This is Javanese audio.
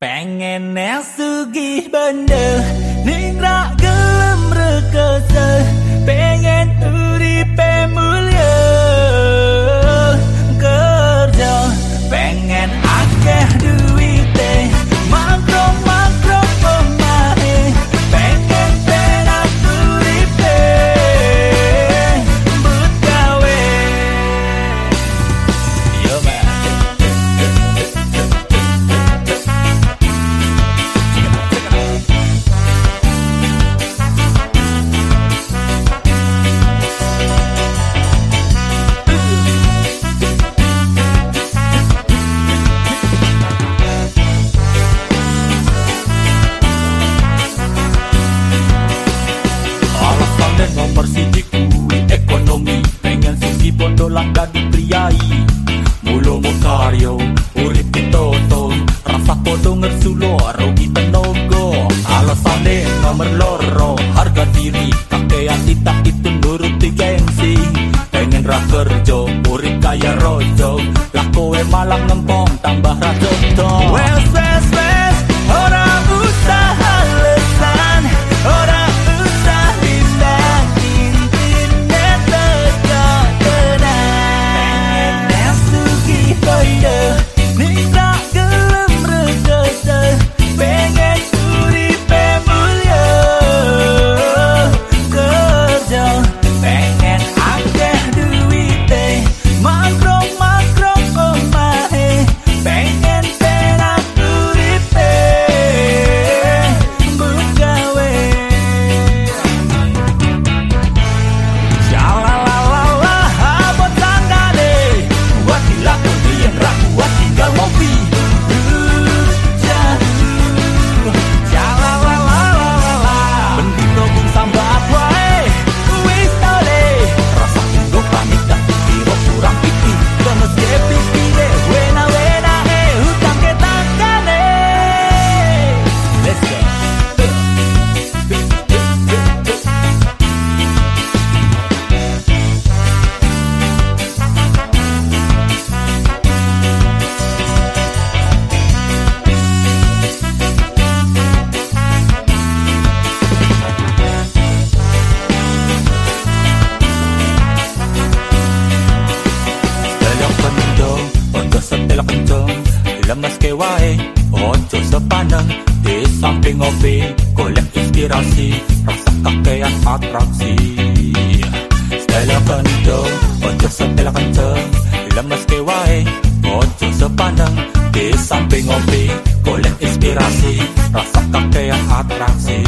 Bạn em né ghi bên đường. Bondo langga dipriai Mulu mau karyo, urip ditoto Rasa podo ngersulo, rugi tenogo Alasan dan nomor loro Harga diri, kakean tak itu nuruti gengsi. Pengen ra kerja, urip kaya rojo. Lakowe malang ngempong, tambah rajoto Wes, wes, Ke wae, ojo sepaneng Di samping ngopi, golek inspirasi Rasa kakean atraksi. Dalam pendong, ojo setel kenceng Lemes ke wae, ojo sepaneng Di samping ngopi, golek inspirasi Rasa kakean atraksi